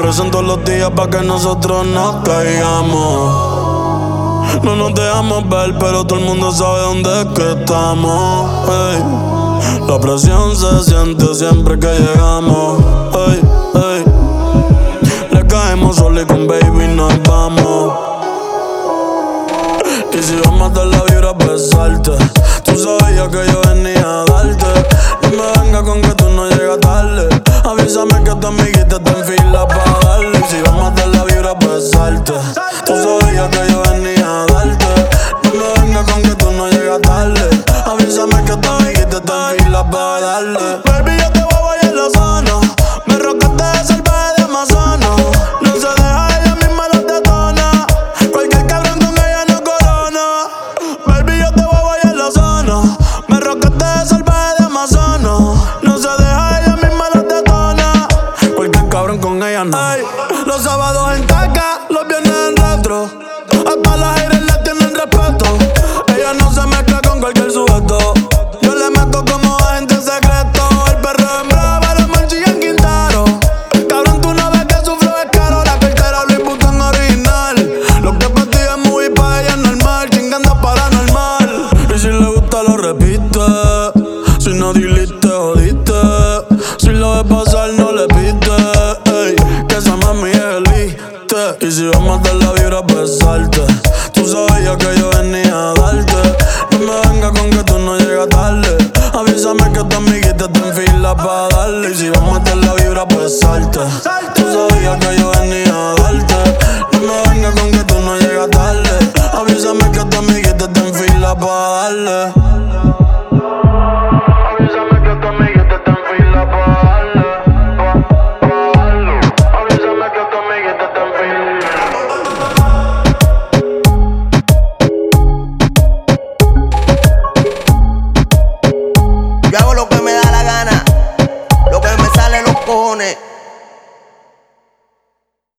rezan todos los días para que nosotros no caigamos. No nos dejamos ver, pero todo el mundo sabe dónde estamos. La presión se siente siempre que llegamos. Le caemos solo y con baby nos vamos. Y si vamos a matar la vibra, besarte. Tú sabías que yo venía a darte. Avísame que tu amiguita está en fila para darle. Si vamos a matar la vibra, besarte. Tú sabías que yo venía a darte. No me venga con que tú no llegas tarde. Avísame que tu amiguita en fila para darle. Baby, yo te voy Ey, los sábados en taca, los viernes en retro. Hasta las Y si vamos de la vibra pues a besarte, tú sabías que yo venía a darte. No me venga con que tú no llegas tarde. Avísame que tu amiguita está en fila para darle. Y si vamos de la vibra pues a besarte, tú sabías que yo venía a darte. No me venga con que tú no llegas tarde. Avísame que tu amiguita está en fila para darle.